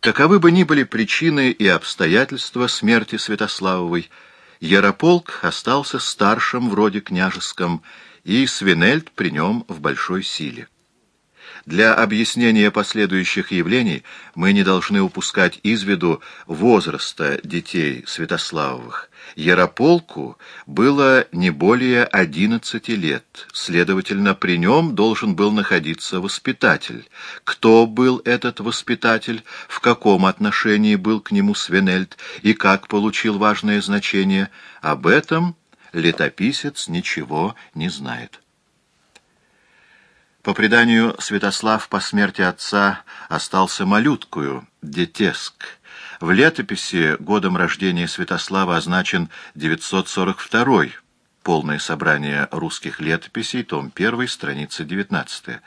Каковы бы ни были причины и обстоятельства смерти Святославовой, Ярополк остался старшим в роде княжеском, и Свинельд при нем в большой силе. Для объяснения последующих явлений мы не должны упускать из виду возраста детей Святославовых. Ярополку было не более 11 лет, следовательно, при нем должен был находиться воспитатель. Кто был этот воспитатель, в каком отношении был к нему Свинельд и как получил важное значение, об этом летописец ничего не знает. По преданию, Святослав по смерти отца остался малюткою, детеск. В летописи годом рождения Святослава означен 942 полное собрание русских летописей, том 1, страница 19.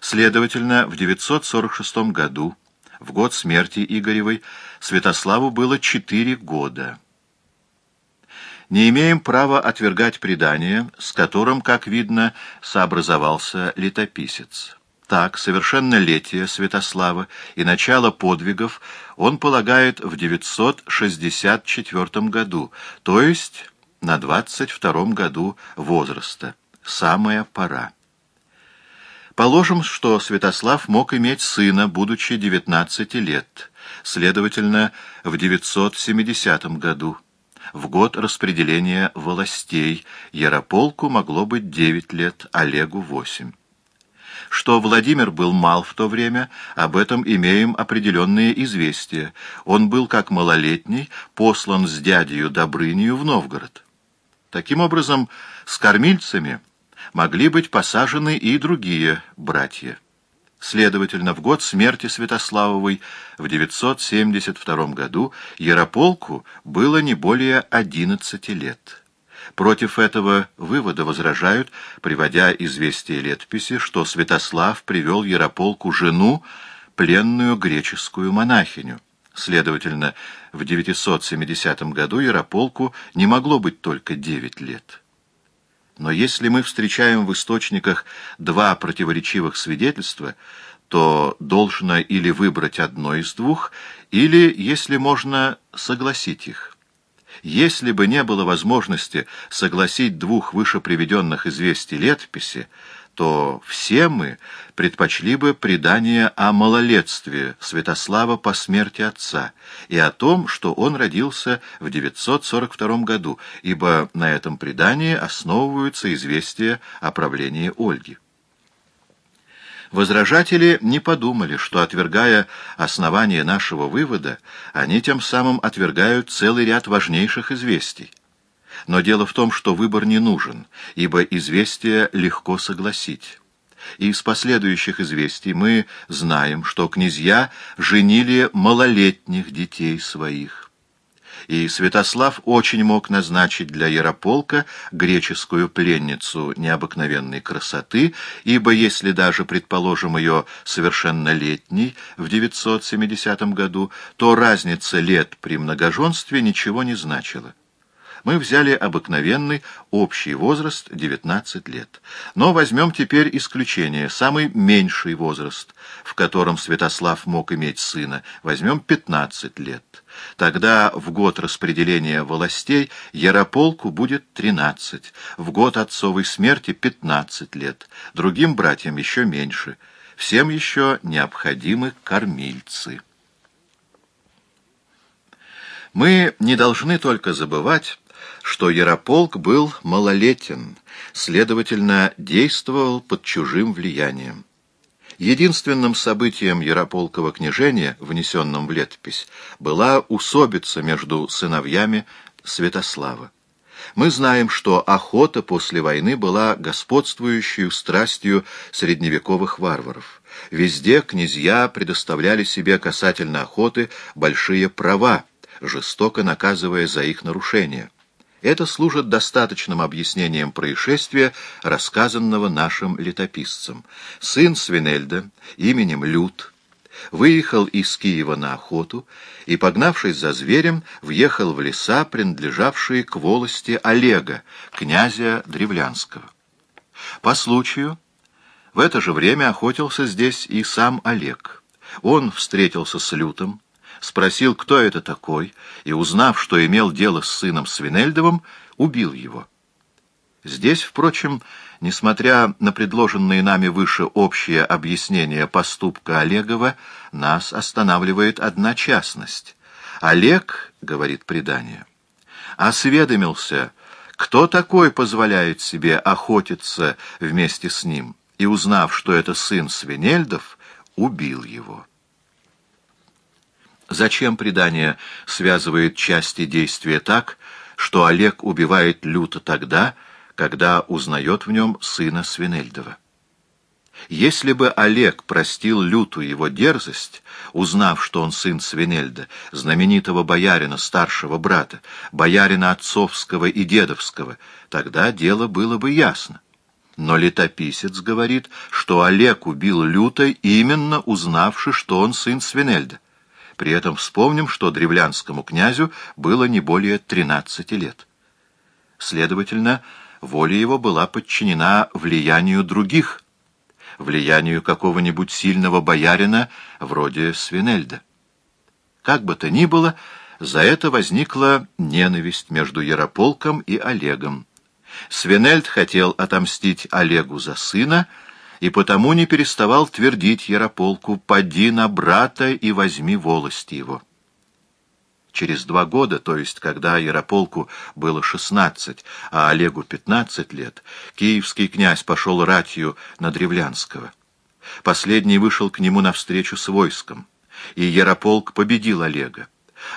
Следовательно, в 946 году, в год смерти Игоревой, Святославу было 4 года не имеем права отвергать предание, с которым, как видно, сообразовался летописец. Так, совершеннолетие Святослава и начало подвигов он полагает в 964 году, то есть на 22 году возраста. Самая пора. Положим, что Святослав мог иметь сына, будучи 19 лет, следовательно, в 970 году в год распределения властей Ярополку могло быть девять лет, Олегу восемь. Что Владимир был мал в то время, об этом имеем определенные известия. Он был, как малолетний, послан с дядью Добрынью в Новгород. Таким образом, с кормильцами могли быть посажены и другие братья. Следовательно, в год смерти Святославовой в 972 году Ярополку было не более 11 лет. Против этого вывода возражают, приводя известие летописи, что Святослав привел Ярополку жену, пленную греческую монахиню. Следовательно, в 970 году Ярополку не могло быть только 9 лет. Но если мы встречаем в источниках два противоречивых свидетельства, то должно или выбрать одно из двух, или, если можно, согласить их. Если бы не было возможности согласить двух выше приведенных известий летописи, то все мы предпочли бы предание о малолетстве Святослава по смерти отца и о том, что он родился в 942 году, ибо на этом предании основываются известия о правлении Ольги. Возражатели не подумали, что, отвергая основание нашего вывода, они тем самым отвергают целый ряд важнейших известий. Но дело в том, что выбор не нужен, ибо известие легко согласить. Из последующих известий мы знаем, что князья женили малолетних детей своих и Святослав очень мог назначить для Ярополка греческую пленницу необыкновенной красоты, ибо если даже, предположим, ее совершеннолетней в 970 году, то разница лет при многоженстве ничего не значила мы взяли обыкновенный общий возраст 19 лет. Но возьмем теперь исключение, самый меньший возраст, в котором Святослав мог иметь сына, возьмем 15 лет. Тогда в год распределения властей Ярополку будет 13, в год отцовой смерти 15 лет, другим братьям еще меньше. Всем еще необходимы кормильцы. Мы не должны только забывать, что Ярополк был малолетен, следовательно, действовал под чужим влиянием. Единственным событием Ярополкова княжения, внесенным в летопись, была усобица между сыновьями Святослава. Мы знаем, что охота после войны была господствующей страстью средневековых варваров. Везде князья предоставляли себе касательно охоты большие права, жестоко наказывая за их нарушения. Это служит достаточным объяснением происшествия, рассказанного нашим летописцем. Сын Свинельда, именем Люд, выехал из Киева на охоту и, погнавшись за зверем, въехал в леса, принадлежавшие к волости Олега, князя Древлянского. По случаю, в это же время охотился здесь и сам Олег. Он встретился с Лютом, спросил, кто это такой, и, узнав, что имел дело с сыном Свинельдовым, убил его. Здесь, впрочем, несмотря на предложенные нами выше общее объяснение поступка Олегова, нас останавливает одна частность. Олег, говорит предание, осведомился, кто такой позволяет себе охотиться вместе с ним, и, узнав, что это сын Свинельдов, убил его. Зачем предание связывает части действия так, что Олег убивает люто тогда, когда узнает в нем сына Свинельдова? Если бы Олег простил люту его дерзость, узнав, что он сын Свинельда, знаменитого боярина, старшего брата, боярина отцовского и дедовского, тогда дело было бы ясно. Но летописец говорит, что Олег убил люто, именно узнавши, что он сын Свинельда. При этом вспомним, что древлянскому князю было не более 13 лет. Следовательно, воля его была подчинена влиянию других, влиянию какого-нибудь сильного боярина вроде Свинельда. Как бы то ни было, за это возникла ненависть между Ярополком и Олегом. Свинельд хотел отомстить Олегу за сына, и потому не переставал твердить Ярополку «Поди на брата и возьми волости его». Через два года, то есть когда Ярополку было шестнадцать, а Олегу пятнадцать лет, киевский князь пошел ратью на Древлянского. Последний вышел к нему навстречу с войском, и Ярополк победил Олега.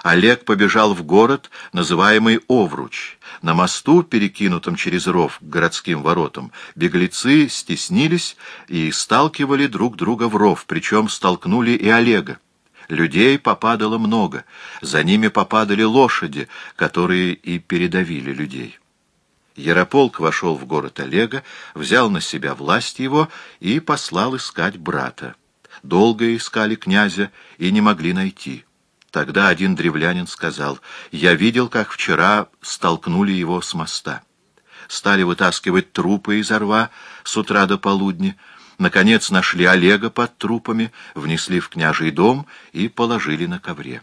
Олег побежал в город, называемый Овруч. На мосту, перекинутом через ров к городским воротам, беглецы стеснились и сталкивали друг друга в ров, причем столкнули и Олега. Людей попадало много, за ними попадали лошади, которые и передавили людей. Ярополк вошел в город Олега, взял на себя власть его и послал искать брата. Долго искали князя и не могли найти. Тогда один древлянин сказал, «Я видел, как вчера столкнули его с моста. Стали вытаскивать трупы из рва с утра до полудня. Наконец нашли Олега под трупами, внесли в княжий дом и положили на ковре».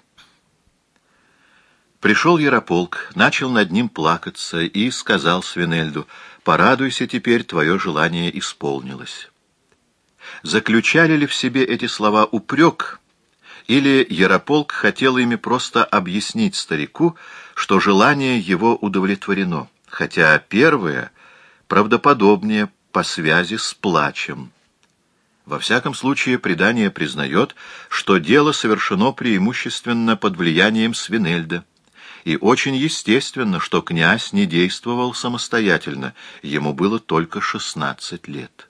Пришел Ярополк, начал над ним плакаться и сказал Свинельду, «Порадуйся теперь, твое желание исполнилось». Заключали ли в себе эти слова упрек, или Ярополк хотел ими просто объяснить старику, что желание его удовлетворено, хотя первое правдоподобнее по связи с плачем. Во всяком случае, предание признает, что дело совершено преимущественно под влиянием Свинельда, и очень естественно, что князь не действовал самостоятельно, ему было только шестнадцать лет.